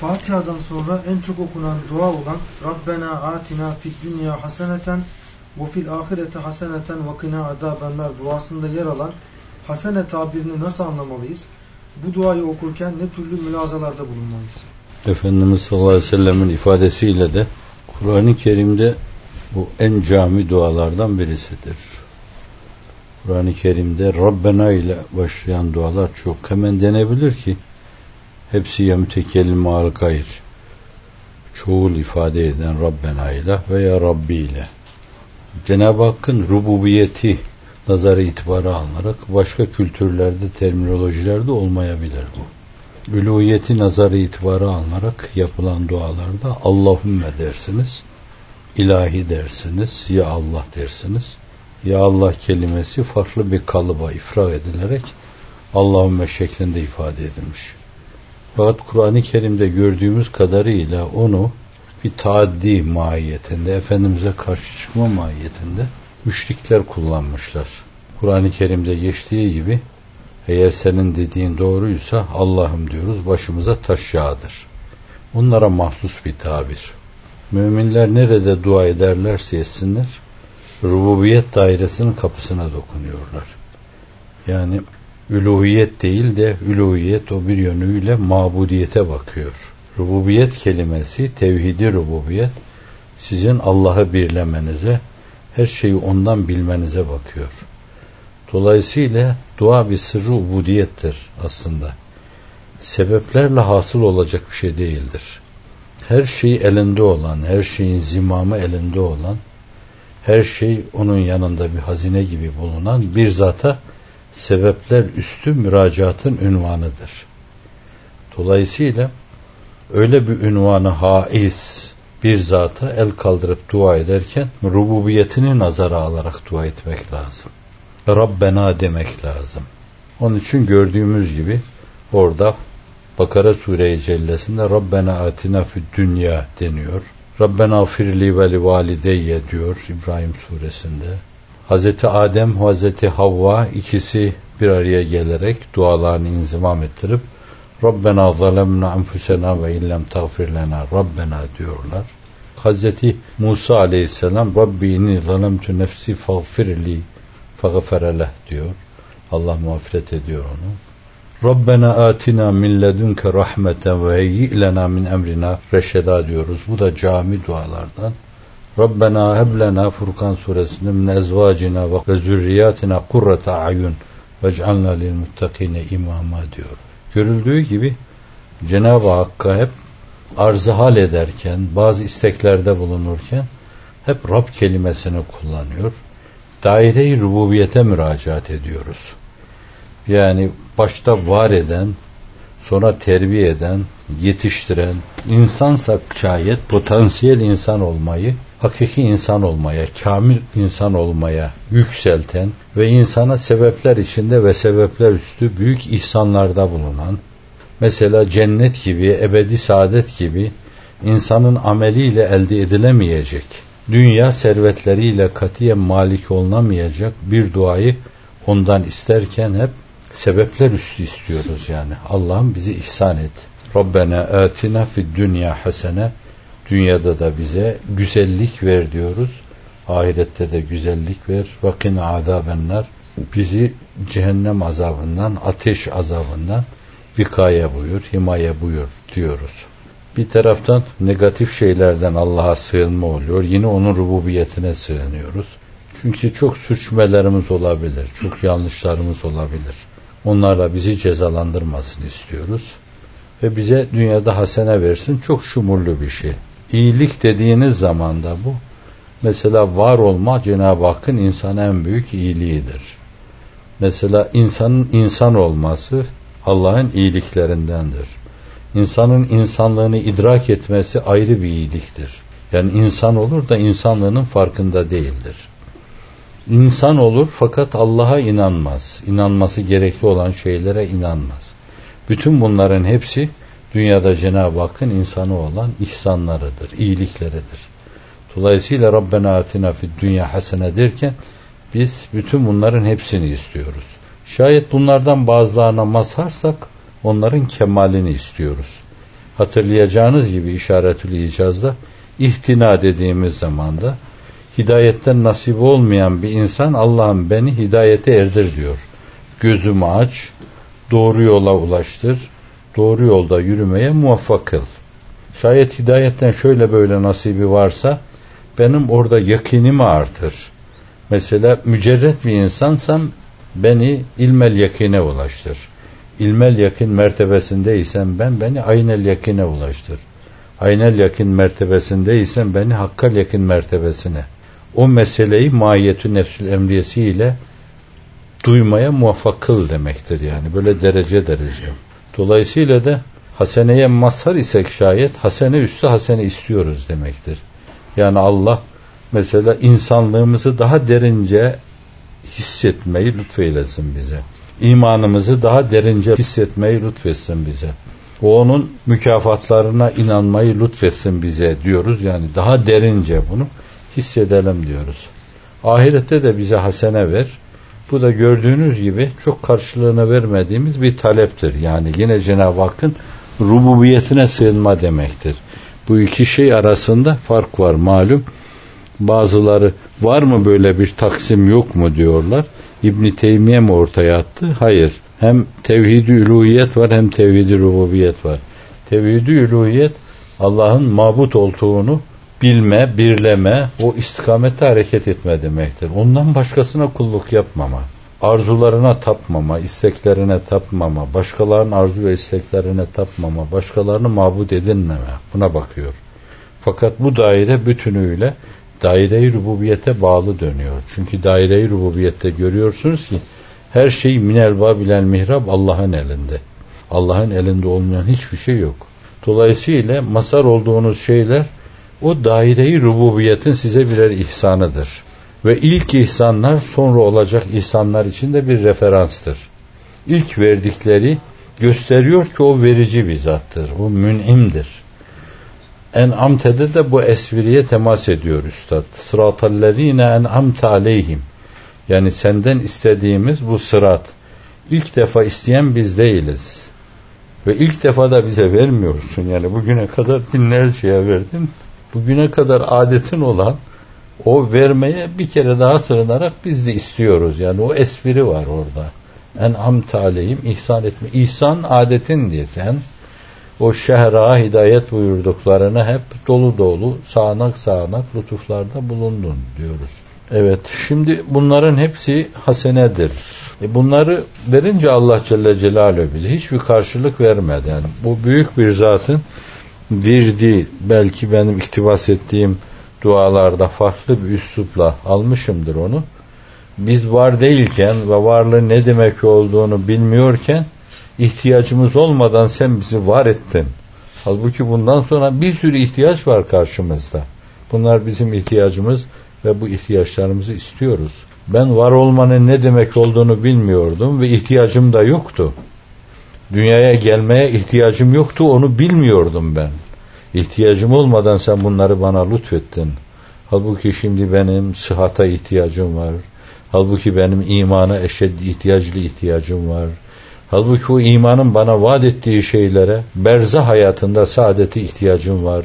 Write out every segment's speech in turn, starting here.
Fatiha'dan sonra en çok okunan dua olan Rabbena atina fid dünya haseneten ve fil ahirete haseneten ve kına azabenler duasında yer alan hasene tabirini nasıl anlamalıyız? Bu duayı okurken ne türlü mülazalarda bulunmalıyız? Efendimiz sallallahu aleyhi ve sellemin ifadesiyle de Kur'an-ı Kerim'de bu en cami dualardan birisidir. Kur'an-ı Kerim'de Rabbena ile başlayan dualar çok. Hemen denebilir ki hepsi yemtekellim mal gayr. Çoğul ifade eden Rabbena ile veya Rabbi ile. Cenab-ı Hakk'ın rububiyeti nazarı itibarı alınarak başka kültürlerde, terminolojilerde olmayabilir bu. Üluhiyeti nazarı itibarı alınarak yapılan dualarda Allahümme dersiniz, ilahi dersiniz, ya Allah dersiniz. Ya Allah kelimesi farklı bir kalıba ifra edilerek Allahümme şeklinde ifade edilmiş. Fakat Kur'an-ı Kerim'de gördüğümüz kadarıyla onu bir taaddi mahiyetinde, Efendimiz'e karşı çıkma mahiyetinde müşrikler kullanmışlar. Kur'an-ı Kerim'de geçtiği gibi eğer senin dediğin doğruysa Allah'ım diyoruz başımıza taş yağdır. Onlara mahsus bir tabir. Müminler nerede dua ederlerse etsinler rububiyet dairesinin kapısına dokunuyorlar. Yani üluhiyet değil de üluhiyet o bir yönüyle mabudiyete bakıyor. Rububiyet kelimesi, tevhidi rububiyet sizin Allah'ı birlemenize, her şeyi ondan bilmenize bakıyor. Dolayısıyla dua bir sırrı ubudiyettir aslında. Sebeplerle hasıl olacak bir şey değildir. Her şey elinde olan, her şeyin zimamı elinde olan, her şey onun yanında bir hazine gibi bulunan bir zata sebepler üstü müracaatın ünvanıdır. Dolayısıyla öyle bir ünvanı haiz bir zata el kaldırıp dua ederken rububiyetini nazara alarak dua etmek lazım. Rabbena demek lazım. Onun için gördüğümüz gibi orada Bakara Sure-i Cellesi'nde Rabbena atina fid dünya deniyor. Rabbena firli ve li valideyye diyor İbrahim suresinde. Hazreti Adem, Hazreti Havva ikisi bir araya gelerek dualarını inzimam ettirip Rabbena zalemna enfusena ve illem tağfir lena Rabbena diyorlar. Hazreti Musa aleyhisselam Rabbi inni zalemtu nefsi fagfirli fagfereleh diyor. Allah mağfiret ediyor onu. Rabbena atina min ledunke rahmeten ve heyyi lena min emrina reşeda diyoruz. Bu da cami dualardan. Rabbena heblena Furkan suresinde min ezvacina ve zürriyatina kurrata ayun vec'alna lil muttakine imama diyor. Görüldüğü gibi Cenab-ı Hakk'a hep arzı hal ederken, bazı isteklerde bulunurken hep Rab kelimesini kullanıyor. Daire-i rububiyete müracaat ediyoruz. Yani başta var eden, sonra terbiye eden, yetiştiren, insansa şayet potansiyel insan olmayı, hakiki insan olmaya, kamil insan olmaya yükselten ve insana sebepler içinde ve sebepler üstü büyük ihsanlarda bulunan, mesela cennet gibi, ebedi saadet gibi insanın ameliyle elde edilemeyecek, dünya servetleriyle katiyen malik olunamayacak bir duayı ondan isterken hep sebepler üstü istiyoruz yani. Allah'ım bizi ihsan et. Rabbena atina fid dünya hasene dünyada da bize güzellik ver diyoruz. Ahirette de güzellik ver. Vakin azabenler bizi cehennem azabından, ateş azabından vikaye buyur, himaye buyur diyoruz. Bir taraftan negatif şeylerden Allah'a sığınma oluyor. Yine onun rububiyetine sığınıyoruz. Çünkü çok sürçmelerimiz olabilir, çok yanlışlarımız olabilir. Onlarla bizi cezalandırmasını istiyoruz. Ve bize dünyada hasene versin. Çok şumurlu bir şey. İyilik dediğiniz zaman da bu. Mesela var olma Cenab-ı Hakk'ın insana en büyük iyiliğidir. Mesela insanın insan olması Allah'ın iyiliklerindendir. İnsanın insanlığını idrak etmesi ayrı bir iyiliktir. Yani insan olur da insanlığının farkında değildir. İnsan olur fakat Allah'a inanmaz. İnanması gerekli olan şeylere inanmaz. Bütün bunların hepsi dünyada Cenab-ı Hakk'ın insanı olan ihsanlarıdır, iyilikleridir. Dolayısıyla Rabbena atina fid dünya hasene derken biz bütün bunların hepsini istiyoruz. Şayet bunlardan bazılarına mazharsak onların kemalini istiyoruz. hatırlayacağınız gibi işaretül icazda ihtina dediğimiz zamanda hidayetten nasip olmayan bir insan Allah'ım beni hidayete erdir diyor. Gözümü aç, doğru yola ulaştır, doğru yolda yürümeye muvaffak kıl. Şayet hidayetten şöyle böyle nasibi varsa benim orada yakinimi artır. Mesela mücerret bir insansam beni ilmel yakine ulaştır. İlmel yakin mertebesindeysem ben beni aynel yakine ulaştır. Aynel yakin mertebesindeysem beni hakkal yakin mertebesine. O meseleyi mahiyetü nefsül emriyesiyle duymaya muvaffak kıl demektir yani. Böyle derece derece. Dolayısıyla da haseneye mazhar isek şayet hasene üstü hasene istiyoruz demektir. Yani Allah mesela insanlığımızı daha derince hissetmeyi lütfeylesin bize. İmanımızı daha derince hissetmeyi lütfetsin bize. O onun mükafatlarına inanmayı lütfetsin bize diyoruz. Yani daha derince bunu hissedelim diyoruz. Ahirette de bize hasene ver. Bu da gördüğünüz gibi çok karşılığını vermediğimiz bir taleptir. Yani yine Cenab-ı Hakk'ın rububiyetine sığınma demektir. Bu iki şey arasında fark var malum. Bazıları var mı böyle bir taksim yok mu diyorlar. İbn Teymiye mi ortaya attı? Hayır. Hem tevhid-i üluhiyet var hem tevhid-i rububiyet var. Tevhid-i üluhiyet Allah'ın mabut olduğunu bilme, birleme, o istikamette hareket etme demektir. Ondan başkasına kulluk yapmama, arzularına tapmama, isteklerine tapmama, başkalarının arzu ve isteklerine tapmama, başkalarını mabut edinmeme buna bakıyor. Fakat bu daire bütünüyle daire-i rububiyete bağlı dönüyor. Çünkü daire-i rububiyette görüyorsunuz ki her şey minel babilel mihrab Allah'ın elinde. Allah'ın elinde olmayan hiçbir şey yok. Dolayısıyla masar olduğunuz şeyler o daire-i rububiyetin size birer ihsanıdır. Ve ilk ihsanlar sonra olacak ihsanlar için de bir referanstır. İlk verdikleri gösteriyor ki o verici bir zattır. O mün'imdir. En'amte'de de bu esviriye temas ediyor üstad. Sıratallezine en'amte aleyhim. Yani senden istediğimiz bu sırat. İlk defa isteyen biz değiliz. Ve ilk defa da bize vermiyorsun. Yani bugüne kadar binlerceye verdin. Bugüne kadar adetin olan o vermeye bir kere daha sığınarak biz de istiyoruz. Yani o espri var orada. En am taleyim ihsan etme. İhsan adetin diye sen o şehra hidayet buyurduklarını hep dolu dolu sağanak sağanak lütuflarda bulundun diyoruz. Evet şimdi bunların hepsi hasenedir. E bunları verince Allah Celle Celaluhu bize hiçbir karşılık vermedi. Yani bu büyük bir zatın virdi belki benim iktibas ettiğim dualarda farklı bir üslupla almışımdır onu. Biz var değilken ve varlığın ne demek olduğunu bilmiyorken ihtiyacımız olmadan sen bizi var ettin. Halbuki bundan sonra bir sürü ihtiyaç var karşımızda. Bunlar bizim ihtiyacımız ve bu ihtiyaçlarımızı istiyoruz. Ben var olmanın ne demek olduğunu bilmiyordum ve ihtiyacım da yoktu. Dünyaya gelmeye ihtiyacım yoktu onu bilmiyordum ben. İhtiyacım olmadan sen bunları bana lütfettin. Halbuki şimdi benim sıhhata ihtiyacım var. Halbuki benim imana eşed ihtiyaclı ihtiyacım var. Halbuki o imanın bana vaat ettiği şeylere berza hayatında saadeti ihtiyacım var.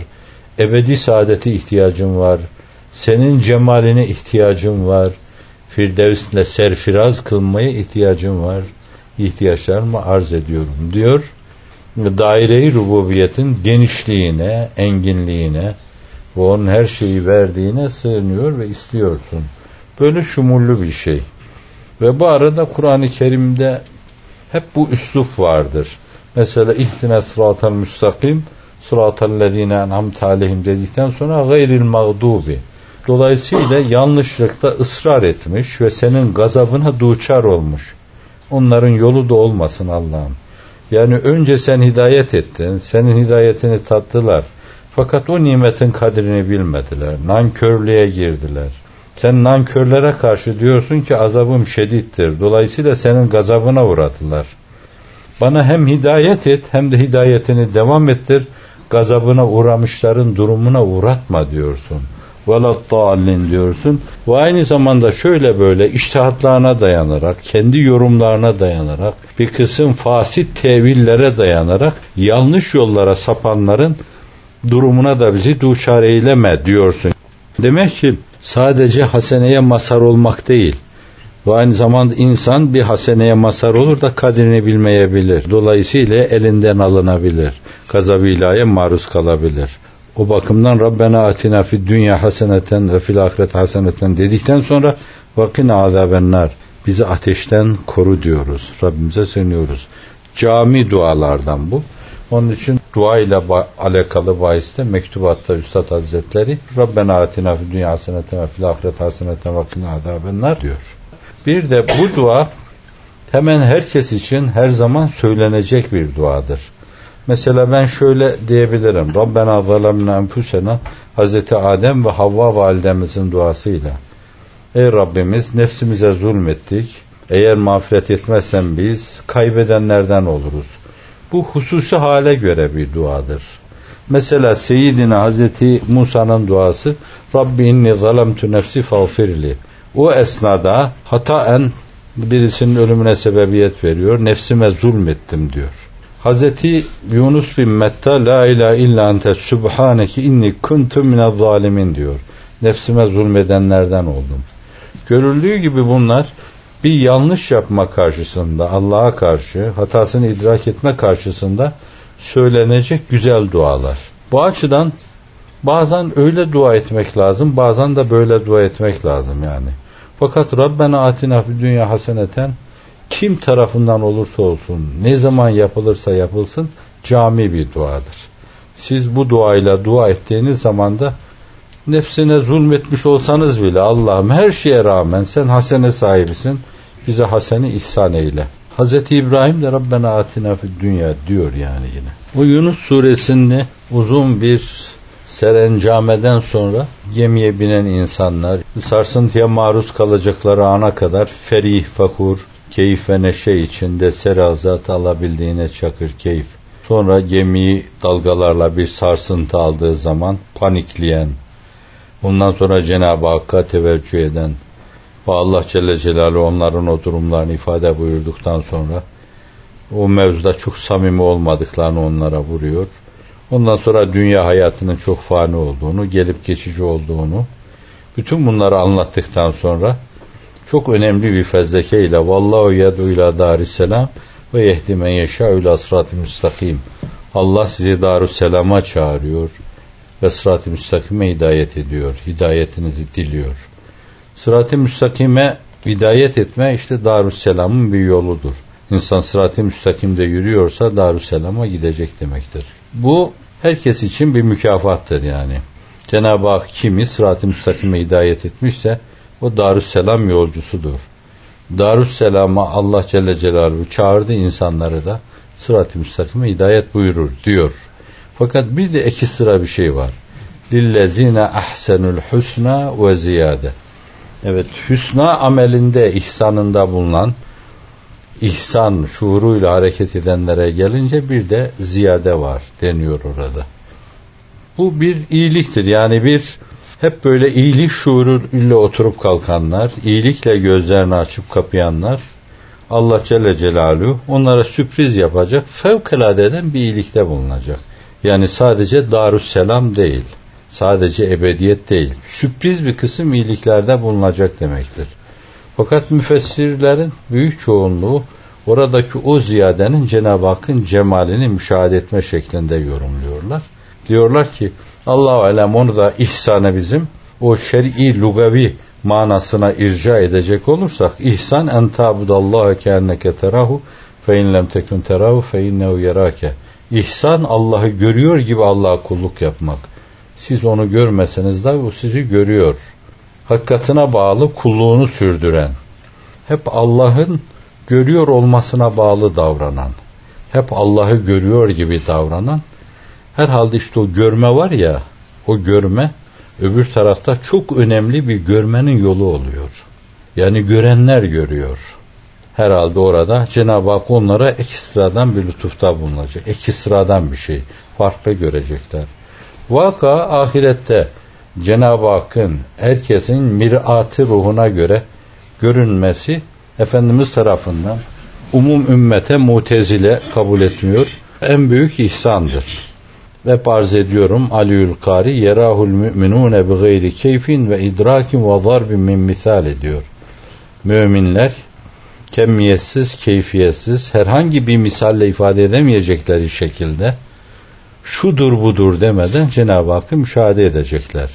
Ebedi saadeti ihtiyacım var. Senin cemaline ihtiyacım var. Firdevs'le serfiraz kılmaya ihtiyacım var. İhtiyaçlarımı arz ediyorum diyor. Daire-i rububiyetin genişliğine, enginliğine ve onun her şeyi verdiğine sığınıyor ve istiyorsun. Böyle şumullü bir şey. Ve bu arada Kur'an-ı Kerim'de hep bu üslup vardır. Mesela ihtine sıratel müstakim sıratel lezine en'amte aleyhim dedikten sonra gayril mağdubi. Dolayısıyla yanlışlıkta ısrar etmiş ve senin gazabına duçar olmuş. Onların yolu da olmasın Allah'ım. Yani önce sen hidayet ettin, senin hidayetini tattılar. Fakat o nimetin kadrini bilmediler. Nankörlüğe girdiler. Sen nankörlere karşı diyorsun ki azabım şedittir. Dolayısıyla senin gazabına uğradılar. Bana hem hidayet et hem de hidayetini devam ettir. Gazabına uğramışların durumuna uğratma diyorsun. Veladdallin diyorsun. Ve aynı zamanda şöyle böyle iştihatlarına dayanarak, kendi yorumlarına dayanarak, bir kısım fasit tevillere dayanarak yanlış yollara sapanların durumuna da bizi duşar eyleme diyorsun. Demek ki sadece haseneye masar olmak değil, ve aynı zamanda insan bir haseneye masar olur da kadrini bilmeyebilir. Dolayısıyla elinden alınabilir. Gazabı maruz kalabilir. O bakımdan Rabbena atina fid dünya haseneten ve fil ahiret haseneten dedikten sonra vakin azabennar bizi ateşten koru diyoruz. Rabbimize sığınıyoruz. Cami dualardan bu. Onun için dua ile alakalı bahiste mektubatta Üstad Hazretleri Rabbena atina fid dünya haseneten ve fil ahiret haseneten ve vakin azabennar diyor. Bir de bu dua hemen herkes için her zaman söylenecek bir duadır. Mesela ben şöyle diyebilirim. Rabbena zalemna enfusena Hazreti Adem ve Havva validemizin duasıyla. Ey Rabbimiz nefsimize zulmettik. Eğer mağfiret etmezsen biz kaybedenlerden oluruz. Bu hususi hale göre bir duadır. Mesela Seyyidina Hazreti Musa'nın duası Rabbi inni zalemtu nefsi fağfirli. O esnada hataen birisinin ölümüne sebebiyet veriyor. Nefsime zulmettim diyor. Hazreti Yunus bin Metta la ilahe illa ente subhaneki inni kuntu minez zalimin diyor. Nefsime zulmedenlerden oldum. Görüldüğü gibi bunlar bir yanlış yapma karşısında Allah'a karşı hatasını idrak etme karşısında söylenecek güzel dualar. Bu açıdan bazen öyle dua etmek lazım, bazen de böyle dua etmek lazım yani. Fakat Rabbena atina fid dünya haseneten kim tarafından olursa olsun, ne zaman yapılırsa yapılsın cami bir duadır. Siz bu duayla dua ettiğiniz zaman da nefsine zulmetmiş olsanız bile Allah'ım her şeye rağmen sen hasene sahibisin. Bize haseni ihsan eyle. Hz. İbrahim de Rabbena atina fid dünya diyor yani yine. Bu Yunus suresinde uzun bir serencameden sonra gemiye binen insanlar sarsıntıya maruz kalacakları ana kadar ferih, fakur, keyif ve neşe içinde serazat alabildiğine çakır keyif. Sonra gemiyi dalgalarla bir sarsıntı aldığı zaman panikleyen, ondan sonra Cenab-ı Hakk'a teveccüh eden ve Allah Celle Celaluhu onların o durumlarını ifade buyurduktan sonra o mevzuda çok samimi olmadıklarını onlara vuruyor Ondan sonra dünya hayatının çok fani olduğunu, gelip geçici olduğunu, bütün bunları anlattıktan sonra çok önemli bir fezleke ile vallahu yed'u ila darisselam ve yehdi men yeşâ ila sırat-ı müstakim. Allah sizi darüsselama çağırıyor ve sırat-ı müstakime hidayet ediyor. Hidayetinizi diliyor. Sırat-ı müstakime hidayet etme işte darüsselamın bir yoludur. İnsan sırat-ı müstakimde yürüyorsa darüsselama gidecek demektir. Bu herkes için bir mükafattır yani. Cenab-ı Hak kimi sırat-ı müstakime hidayet etmişse o Darüsselam yolcusudur. Darüsselam'a Allah Celle Celaluhu çağırdı insanları da sırat-ı müstakime hidayet buyurur diyor. Fakat bir de iki sıra bir şey var. Lillezine ahsenul husna ve ziyade. Evet, hüsna amelinde, ihsanında bulunan ihsan şuuruyla hareket edenlere gelince bir de ziyade var deniyor orada. Bu bir iyiliktir. Yani bir hep böyle iyilik şuuruyla oturup kalkanlar, iyilikle gözlerini açıp kapayanlar Allah Celle Celaluhu onlara sürpriz yapacak, fevkalade eden bir iyilikte bulunacak. Yani sadece Darüsselam değil, sadece ebediyet değil, sürpriz bir kısım iyiliklerde bulunacak demektir. Fakat müfessirlerin büyük çoğunluğu oradaki o ziyadenin Cenab-ı Hakk'ın cemalini müşahede etme şeklinde yorumluyorlar. Diyorlar ki Allah alem onu da ihsanı bizim o şer'i lugavi manasına irca edecek olursak ihsan en tabudallaha keenneke terahu fe in lem tekun terahu fe innehu yerake. İhsan Allah'ı görüyor gibi Allah'a kulluk yapmak. Siz onu görmeseniz de o sizi görüyor hakikatine bağlı kulluğunu sürdüren, hep Allah'ın görüyor olmasına bağlı davranan, hep Allah'ı görüyor gibi davranan, herhalde işte o görme var ya, o görme öbür tarafta çok önemli bir görmenin yolu oluyor. Yani görenler görüyor. Herhalde orada Cenab-ı Hak onlara ekstradan bir lütufta bulunacak. Ekstradan bir şey. Farklı görecekler. Vaka ahirette Cenab-ı Hakk'ın herkesin miratı ruhuna göre görünmesi Efendimiz tarafından umum ümmete mutezile kabul etmiyor. En büyük ihsandır. Ve arz ediyorum Aliül Kari yerahul müminune bi gayri keyfin ve idrakin ve zarbin min misal ediyor. Müminler kemiyetsiz, keyfiyetsiz, herhangi bir misalle ifade edemeyecekleri şekilde şudur budur demeden Cenab-ı Hakk'ı müşahede edecekler.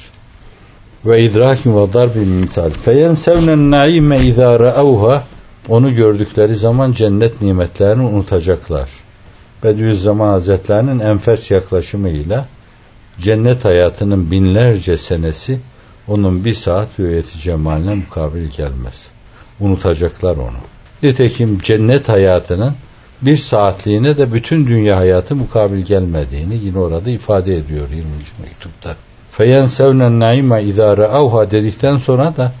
Ve idrakin ve darbin misal. Feyensevnen naime izâ ra'avha onu gördükleri zaman cennet nimetlerini unutacaklar. Bediüzzaman Hazretlerinin enfes yaklaşımıyla cennet hayatının binlerce senesi onun bir saat hüviyeti cemaline mukabil gelmez. Unutacaklar onu. Nitekim cennet hayatının bir saatliğine de bütün dünya hayatı mukabil gelmediğini yine orada ifade ediyor 20. mektupta. Feyen sevnen naime idare avha dedikten sonra da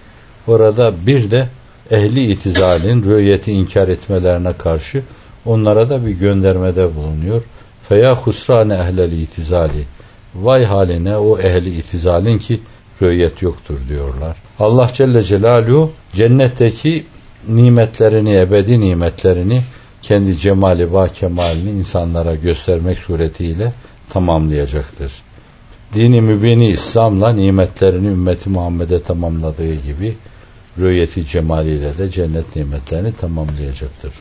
orada bir de ehli itizalin rüyeti inkar etmelerine karşı onlara da bir göndermede bulunuyor. Feya husrane ehlel itizali. Vay haline o ehli itizalin ki rüyet yoktur diyorlar. Allah Celle Celaluhu cennetteki nimetlerini, ebedi nimetlerini kendi cemali va kemalini insanlara göstermek suretiyle tamamlayacaktır. Dini mübini İslam'la nimetlerini ümmeti Muhammed'e tamamladığı gibi rüyeti cemaliyle de cennet nimetlerini tamamlayacaktır.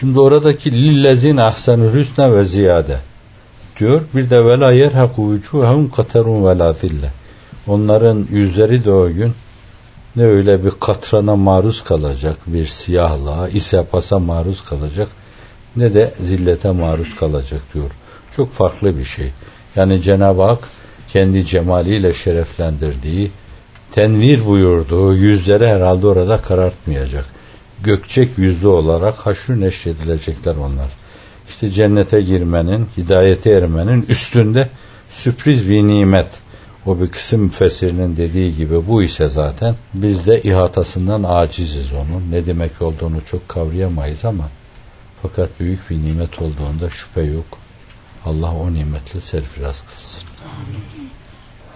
Şimdi oradaki lillezine ahsenü hüsne ve ziyade diyor. Bir de vela yerhaku vücuhum katerun ve la zille. Onların yüzleri de o gün ne öyle bir katrana maruz kalacak, bir siyahlığa, ise pasa maruz kalacak ne de zillete maruz kalacak diyor. Çok farklı bir şey. Yani Cenab-ı Hak kendi cemaliyle şereflendirdiği, tenvir buyurduğu yüzleri herhalde orada karartmayacak. Gökçek yüzlü olarak haşrü neşredilecekler onlar. İşte cennete girmenin, hidayete ermenin üstünde sürpriz bir nimet o bir kısım müfessirinin dediği gibi bu ise zaten biz de ihatasından aciziz onun. Ne demek olduğunu çok kavrayamayız ama fakat büyük bir nimet olduğunda şüphe yok. Allah o nimetle serfiraz kılsın.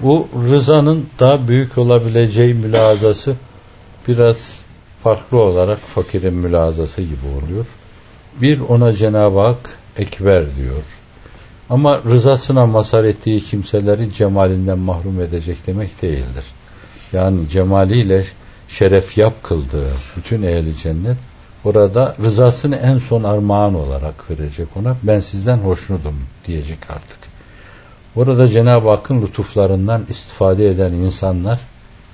Bu rızanın daha büyük olabileceği mülazası biraz farklı olarak fakirin mülazası gibi oluyor. Bir ona Cenab-ı Hak ekber diyor. Ama rızasına mazhar ettiği kimseleri cemalinden mahrum edecek demek değildir. Yani cemaliyle şeref yap kıldığı bütün ehli cennet orada rızasını en son armağan olarak verecek ona. Ben sizden hoşnutum diyecek artık. Orada Cenab-ı Hakk'ın lütuflarından istifade eden insanlar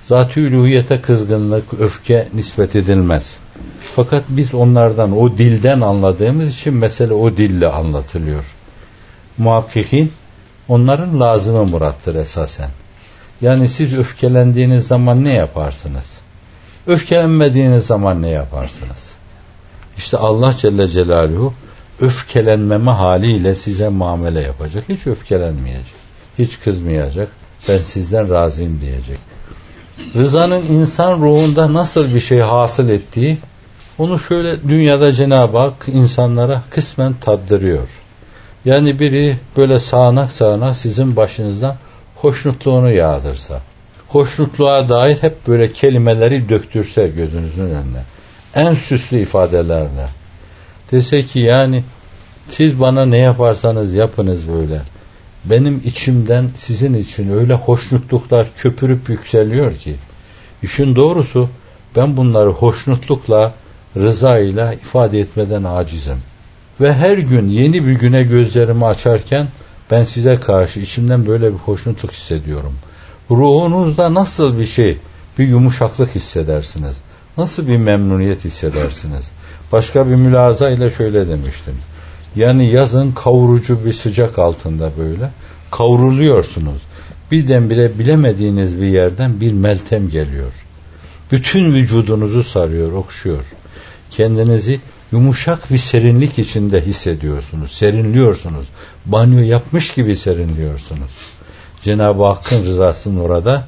zat-ı uluhiyete kızgınlık, öfke nispet edilmez. Fakat biz onlardan, o dilden anladığımız için mesele o dille anlatılıyor muhakkikin onların lazımı murattır esasen. Yani siz öfkelendiğiniz zaman ne yaparsınız? Öfkelenmediğiniz zaman ne yaparsınız? İşte Allah Celle Celaluhu öfkelenmeme haliyle size muamele yapacak. Hiç öfkelenmeyecek. Hiç kızmayacak. Ben sizden razıyım diyecek. Rızanın insan ruhunda nasıl bir şey hasıl ettiği onu şöyle dünyada Cenab-ı Hak insanlara kısmen taddırıyor. Yani biri böyle sağanak sağanak sizin başınızdan hoşnutluğunu yağdırsa, hoşnutluğa dair hep böyle kelimeleri döktürse gözünüzün önüne, en süslü ifadelerle, dese ki yani siz bana ne yaparsanız yapınız böyle. Benim içimden sizin için öyle hoşnutluklar köpürüp yükseliyor ki, işin doğrusu ben bunları hoşnutlukla, rızayla ifade etmeden acizim.'' Ve her gün yeni bir güne gözlerimi açarken ben size karşı içimden böyle bir hoşnutluk hissediyorum. Ruhunuzda nasıl bir şey, bir yumuşaklık hissedersiniz. Nasıl bir memnuniyet hissedersiniz. Başka bir mülaza ile şöyle demiştim. Yani yazın kavurucu bir sıcak altında böyle kavruluyorsunuz. Birdenbire bilemediğiniz bir yerden bir meltem geliyor. Bütün vücudunuzu sarıyor, okşuyor. Kendinizi yumuşak bir serinlik içinde hissediyorsunuz. Serinliyorsunuz. Banyo yapmış gibi serinliyorsunuz. Cenab-ı Hakk'ın rızasının orada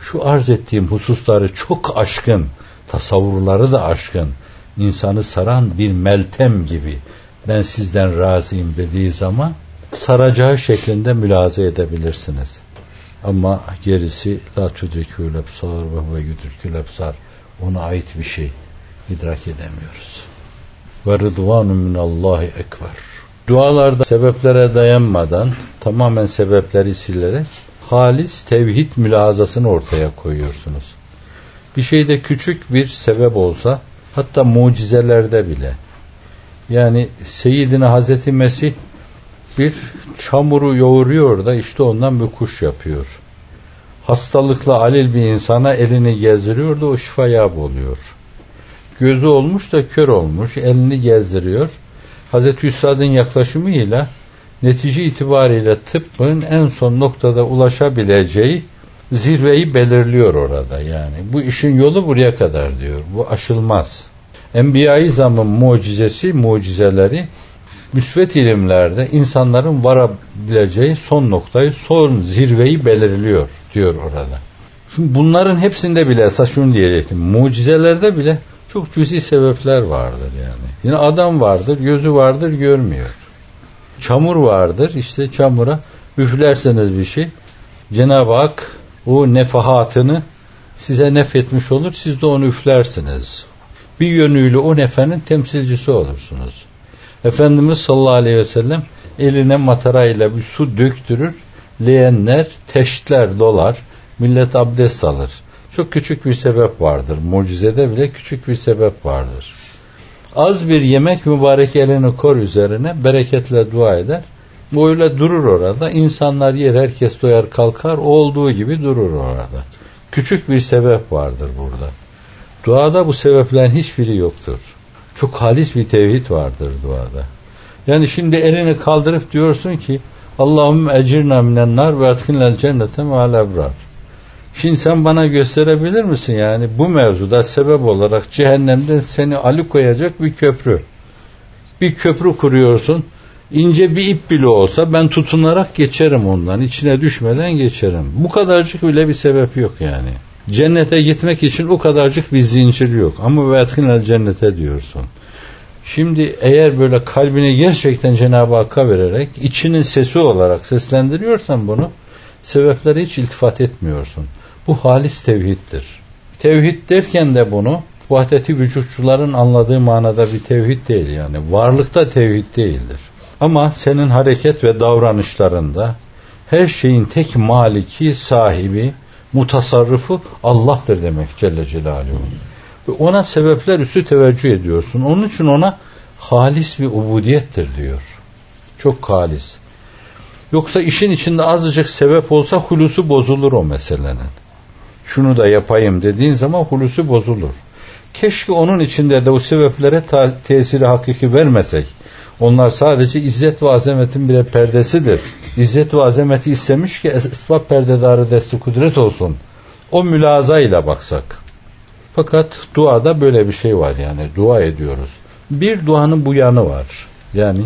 şu arz ettiğim hususları çok aşkın, tasavvurları da aşkın, insanı saran bir meltem gibi ben sizden razıyım dediği zaman saracağı şeklinde mülaze edebilirsiniz. Ama gerisi la tudrikül ebsar ve ve yudrikül ebsar. Ona ait bir şey idrak edemiyoruz. Ve rıdvanun minallahi ekber. Dualarda sebeplere dayanmadan tamamen sebepleri silerek halis tevhid mülazasını ortaya koyuyorsunuz. Bir şeyde küçük bir sebep olsa hatta mucizelerde bile yani Seyyidine Hazreti Mesih bir çamuru yoğuruyor da işte ondan bir kuş yapıyor. Hastalıklı alil bir insana elini gezdiriyor da o şifayab oluyor. Gözü olmuş da kör olmuş, elini gezdiriyor. Hazreti Üstad'ın yaklaşımıyla netice itibariyle tıbbın en son noktada ulaşabileceği zirveyi belirliyor orada yani. Bu işin yolu buraya kadar diyor. Bu aşılmaz. Enbiya-i zamın mucizesi, mucizeleri müsbet ilimlerde insanların varabileceği son noktayı, son zirveyi belirliyor diyor orada. Şimdi bunların hepsinde bile esas şunu diyecektim. Mucizelerde bile çok cüzi sebepler vardır yani. Yine adam vardır, gözü vardır, görmüyor. Çamur vardır, işte çamura üflerseniz bir şey. Cenab-ı Hak o nefahatını size nefetmiş olur, siz de onu üflersiniz. Bir yönüyle o nefenin temsilcisi olursunuz. Efendimiz sallallahu aleyhi ve sellem eline matarayla bir su döktürür, leğenler, teştler dolar, millet abdest alır. Çok küçük bir sebep vardır. Mucizede bile küçük bir sebep vardır. Az bir yemek mübarek elini kor üzerine bereketle dua eder. Bu öyle durur orada. İnsanlar yer, herkes doyar kalkar. Olduğu gibi durur orada. Küçük bir sebep vardır burada. Duada bu sebeplerin hiçbiri yoktur. Çok halis bir tevhid vardır duada. Yani şimdi elini kaldırıp diyorsun ki Allahümme ecirna minen nar ve etkinlel cennete me'al ebrar. Şimdi sen bana gösterebilir misin yani bu mevzuda sebep olarak cehennemden seni alıkoyacak bir köprü. Bir köprü kuruyorsun. ince bir ip bile olsa ben tutunarak geçerim ondan. içine düşmeden geçerim. Bu kadarcık bile bir sebep yok yani. Cennete gitmek için o kadarcık bir zincir yok. Ama ve etkinel cennete diyorsun. Şimdi eğer böyle kalbini gerçekten Cenab-ı Hakk'a vererek içinin sesi olarak seslendiriyorsan bunu sebeplere hiç iltifat etmiyorsun. Bu halis tevhiddir. Tevhid derken de bunu vahdeti vücutçuların anladığı manada bir tevhid değil yani. Varlıkta tevhid değildir. Ama senin hareket ve davranışlarında her şeyin tek maliki, sahibi, mutasarrıfı Allah'tır demek Celle Celaluhu. Ve ona sebepler üstü teveccüh ediyorsun. Onun için ona halis bir ubudiyettir diyor. Çok halis. Yoksa işin içinde azıcık sebep olsa hulusu bozulur o meselenin. Şunu da yapayım dediğin zaman hulusu bozulur. Keşke onun içinde de o sebeplere ta- tesiri hakiki vermesek. Onlar sadece izzet ve azametin bile perdesidir. İzzet ve azameti istemiş ki esbab perdedarı desti kudret olsun. O mülaza ile baksak. Fakat duada böyle bir şey var yani dua ediyoruz. Bir duanın bu yanı var. Yani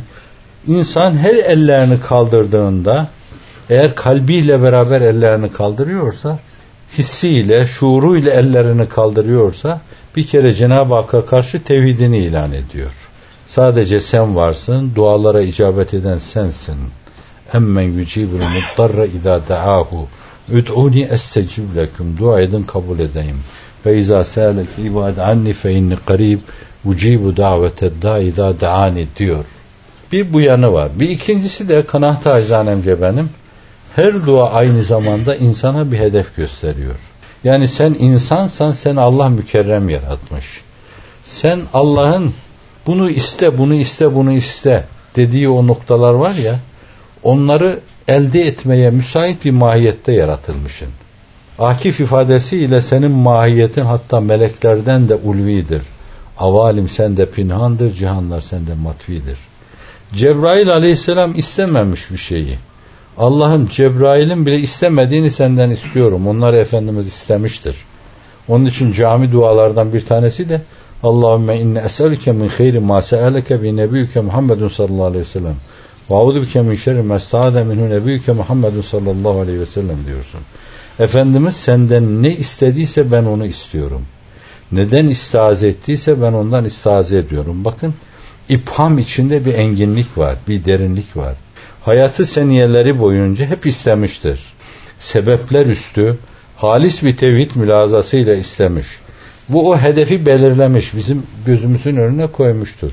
insan her ellerini kaldırdığında eğer kalbiyle beraber ellerini kaldırıyorsa hissiyle, şuuruyla ellerini kaldırıyorsa bir kere Cenab-ı Hakk'a karşı tevhidini ilan ediyor. Sadece sen varsın, dualara icabet eden sensin. Emmen yücibul muttarra idâ da'ahu. Üd'uni estecib leküm. Dua edin kabul edeyim. Ve izâ sâlek ibad anni fe inni qarib. Ucibu davete da idâ da'ani diyor. Bir bu yanı var. Bir ikincisi de kanaat acizanemce benim. Her dua aynı zamanda insana bir hedef gösteriyor. Yani sen insansan sen Allah mükerrem yaratmış. Sen Allah'ın bunu iste, bunu iste, bunu iste dediği o noktalar var ya, onları elde etmeye müsait bir mahiyette yaratılmışsın. Akif ifadesiyle senin mahiyetin hatta meleklerden de ulvidir. Avalim sende pinhandır, cihanlar sende matvidir. Cebrail aleyhisselam istememiş bir şeyi. Allah'ım Cebrail'in bile istemediğini senden istiyorum. Onları Efendimiz istemiştir. Onun için cami dualardan bir tanesi de Allahümme inne es'elüke min hayri ma se'eleke bi nebiyyüke Muhammedun sallallahu aleyhi ve sellem. Ve audu bike min şerri ma sta'ade minhu nebiyyüke Muhammedun sallallahu aleyhi ve sellem diyorsun. Efendimiz senden ne istediyse ben onu istiyorum. Neden istiaze ettiyse ben ondan istiaze ediyorum. Bakın ipham içinde bir enginlik var, bir derinlik var. Hayatı seniyeleri boyunca hep istemiştir. sebepler üstü halis bir tevhid mülazasıyla istemiş. Bu o hedefi belirlemiş, bizim gözümüzün önüne koymuştur.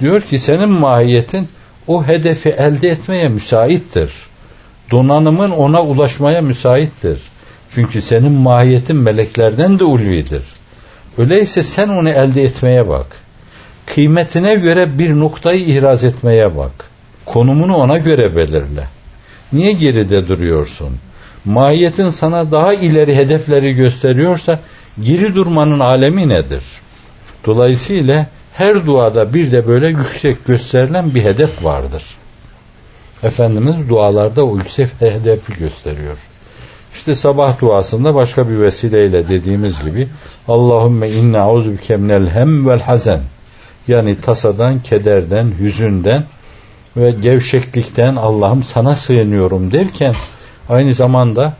Diyor ki senin mahiyetin o hedefi elde etmeye müsaittir. Donanımın ona ulaşmaya müsaittir. Çünkü senin mahiyetin meleklerden de ulvidir. Öyleyse sen onu elde etmeye bak. Kıymetine göre bir noktayı ihraz etmeye bak. Konumunu ona göre belirle. Niye geride duruyorsun? Mahiyetin sana daha ileri hedefleri gösteriyorsa geri durmanın alemi nedir? Dolayısıyla her duada bir de böyle yüksek gösterilen bir hedef vardır. Efendimiz dualarda o yüksek hedefi gösteriyor. İşte sabah duasında başka bir vesileyle dediğimiz gibi Allahümme inna auzubike minel hem vel hazen yani tasadan, kederden, hüzünden ve gevşeklikten Allah'ım sana sığınıyorum derken aynı zamanda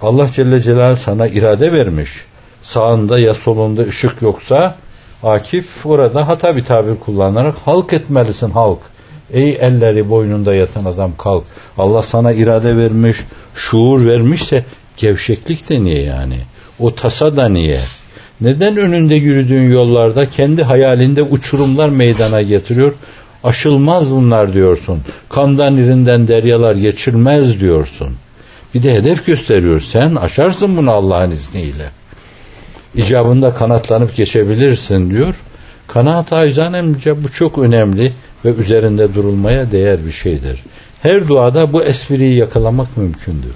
Allah Celle Celaluhu sana irade vermiş. Sağında ya solunda ışık yoksa Akif orada hata bir tabir kullanarak halk etmelisin halk. Ey elleri boynunda yatan adam kalk. Allah sana irade vermiş, şuur vermişse gevşeklik de niye yani? O tasa da niye? Neden önünde yürüdüğün yollarda kendi hayalinde uçurumlar meydana getiriyor? Aşılmaz bunlar diyorsun. Kandan irinden deryalar geçirmez diyorsun. Bir de hedef gösteriyor. Sen aşarsın bunu Allah'ın izniyle icabında kanatlanıp geçebilirsin diyor. Kanaat acizanemce bu çok önemli ve üzerinde durulmaya değer bir şeydir. Her duada bu espriyi yakalamak mümkündür.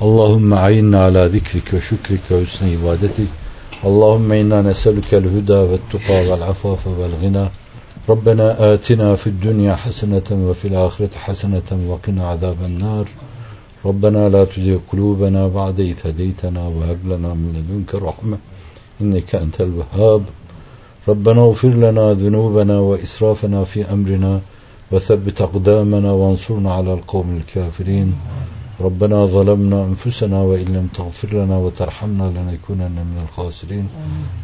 Allahümme ayinna ala zikrik ve şükrik ve hüsne ibadetik. Allahümme inna neselükel huda ve tuka vel afafe vel gina. Rabbena atina fid dünya haseneten ve fil ahireti haseneten ve kina azaben nar. Rabbena la tuzigh kulubena ba'de iz hedeytena ve hab min ledunke rahme. إنك أنت الوهاب. ربنا اغفر لنا ذنوبنا وإسرافنا في أمرنا وثبت أقدامنا وانصرنا على القوم الكافرين. ربنا ظلمنا أنفسنا وإن لم تغفر لنا وترحمنا لنكونن من الخاسرين.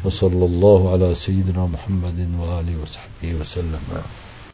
وصلى الله على سيدنا محمد وآله وصحبه وسلم.